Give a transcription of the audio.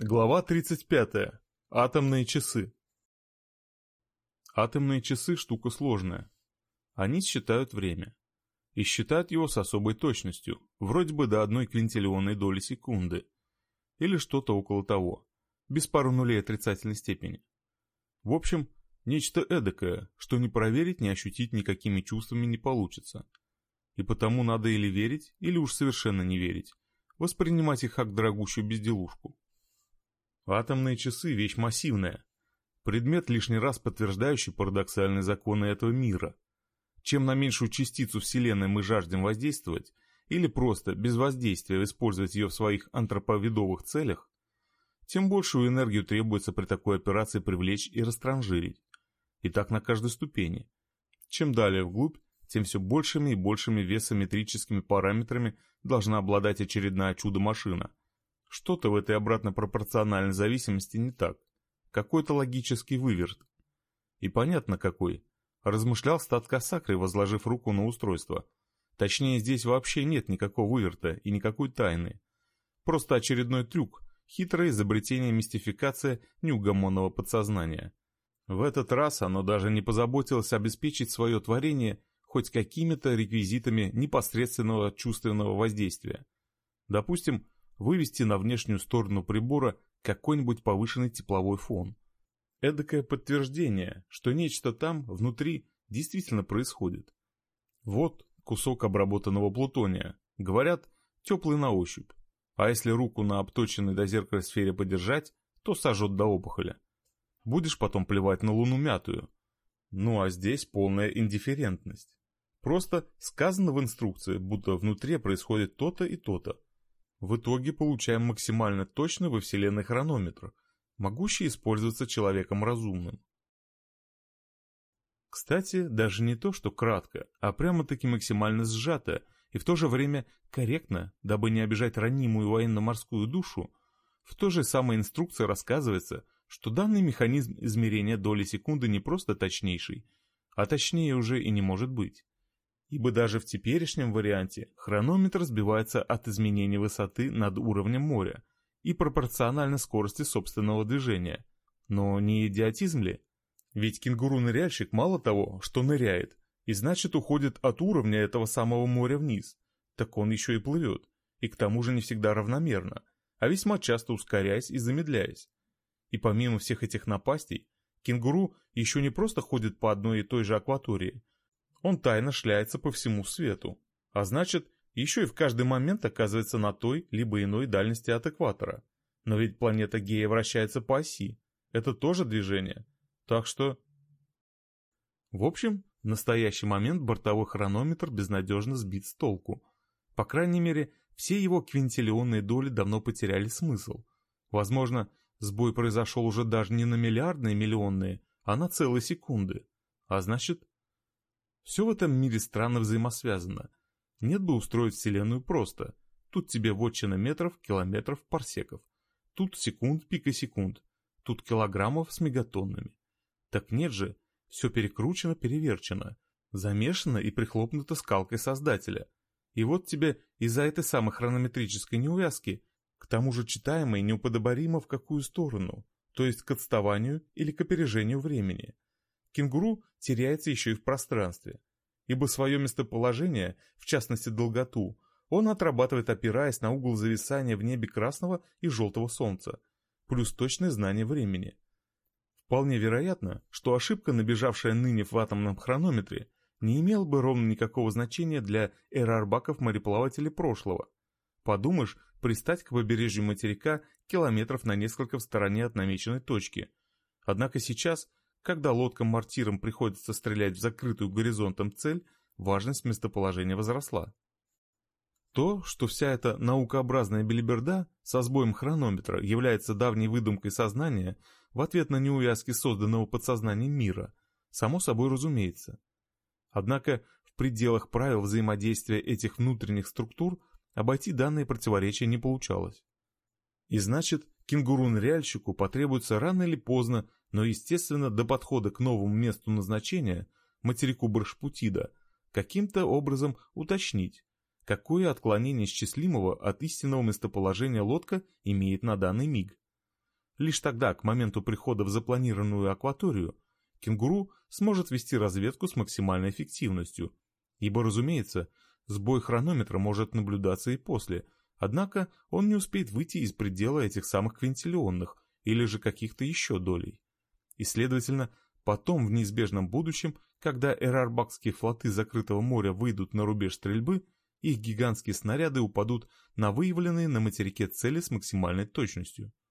Глава 35. Атомные часы. Атомные часы – штука сложная. Они считают время. И считают его с особой точностью, вроде бы до одной квинтиллионной доли секунды. Или что-то около того, без пару нулей отрицательной степени. В общем, нечто эдакое, что не проверить, не ощутить никакими чувствами не получится. И потому надо или верить, или уж совершенно не верить, воспринимать их как дорогущую безделушку. Атомные часы – вещь массивная. Предмет, лишний раз подтверждающий парадоксальные законы этого мира. Чем на меньшую частицу Вселенной мы жаждем воздействовать, или просто без воздействия использовать ее в своих антроповедовых целях, тем большую энергию требуется при такой операции привлечь и растранжирить. И так на каждой ступени. Чем далее вглубь, тем все большими и большими весометрическими параметрами должна обладать очередная чудо-машина – что-то в этой обратно-пропорциональной зависимости не так. Какой-то логический выверт. И понятно какой. Размышлял стат Касакры, возложив руку на устройство. Точнее, здесь вообще нет никакого выверта и никакой тайны. Просто очередной трюк, хитрое изобретение мистификация неугомонного подсознания. В этот раз оно даже не позаботилось обеспечить свое творение хоть какими-то реквизитами непосредственного чувственного воздействия. Допустим, вывести на внешнюю сторону прибора какой-нибудь повышенный тепловой фон. Эдакое подтверждение, что нечто там, внутри, действительно происходит. Вот кусок обработанного плутония. Говорят, теплый на ощупь. А если руку на обточенной до зеркала сфере подержать, то сожжет до опухоля. Будешь потом плевать на луну мятую. Ну а здесь полная индифферентность. Просто сказано в инструкции, будто внутри происходит то-то и то-то. В итоге получаем максимально точный во Вселенной хронометр, могущий использоваться человеком разумным. Кстати, даже не то, что кратко, а прямо-таки максимально сжато и в то же время корректно, дабы не обижать ранимую военно-морскую душу, в той же самой инструкции рассказывается, что данный механизм измерения доли секунды не просто точнейший, а точнее уже и не может быть ибо даже в теперешнем варианте хронометр сбивается от изменения высоты над уровнем моря и пропорционально скорости собственного движения. Но не идиотизм ли? Ведь кенгуру-ныряльщик мало того, что ныряет, и значит уходит от уровня этого самого моря вниз, так он еще и плывет, и к тому же не всегда равномерно, а весьма часто ускоряясь и замедляясь. И помимо всех этих напастей, кенгуру еще не просто ходит по одной и той же акватории, он тайно шляется по всему свету, а значит, еще и в каждый момент оказывается на той либо иной дальности от экватора. Но ведь планета Гея вращается по оси, это тоже движение, так что... В общем, в настоящий момент бортовой хронометр безнадежно сбит с толку. По крайней мере, все его квинтиллионные доли давно потеряли смысл. Возможно, сбой произошел уже даже не на миллиардные миллионные, а на целые секунды. А значит, все в этом мире странно взаимосвязано. Нет бы устроить Вселенную просто. Тут тебе вотчина метров, километров, парсеков. Тут секунд, пикосекунд. Тут килограммов с мегатоннами. Так нет же, все перекручено, переверчено. Замешано и прихлопнуто скалкой создателя. И вот тебе из-за этой самой хронометрической неувязки, к тому же читаемо и неуподобаримо в какую сторону, то есть к отставанию или к опережению времени – Кенгуру теряется еще и в пространстве, ибо свое местоположение, в частности долготу, он отрабатывает опираясь на угол зависания в небе красного и желтого солнца, плюс точное знание времени. Вполне вероятно, что ошибка, набежавшая ныне в атомном хронометре, не имела бы ровно никакого значения для эрарбаков-мореплавателей прошлого. Подумаешь, пристать к побережью материка километров на несколько в стороне от намеченной точки. Однако сейчас когда лодкам-мортирам приходится стрелять в закрытую горизонтом цель, важность местоположения возросла. То, что вся эта наукообразная белиберда со сбоем хронометра является давней выдумкой сознания в ответ на неувязки созданного подсознанием мира, само собой разумеется. Однако в пределах правил взаимодействия этих внутренних структур обойти данные противоречия не получалось. И значит, кенгуру-ныряльщику потребуется рано или поздно но, естественно, до подхода к новому месту назначения, материку Баршпутида, каким-то образом уточнить, какое отклонение счастливого от истинного местоположения лодка имеет на данный миг. Лишь тогда, к моменту прихода в запланированную акваторию, кенгуру сможет вести разведку с максимальной эффективностью, ибо, разумеется, сбой хронометра может наблюдаться и после, однако он не успеет выйти из предела этих самых квинтиллионных или же каких-то еще долей. И, следовательно, потом в неизбежном будущем, когда эрарбакские флоты закрытого моря выйдут на рубеж стрельбы, их гигантские снаряды упадут на выявленные на материке цели с максимальной точностью –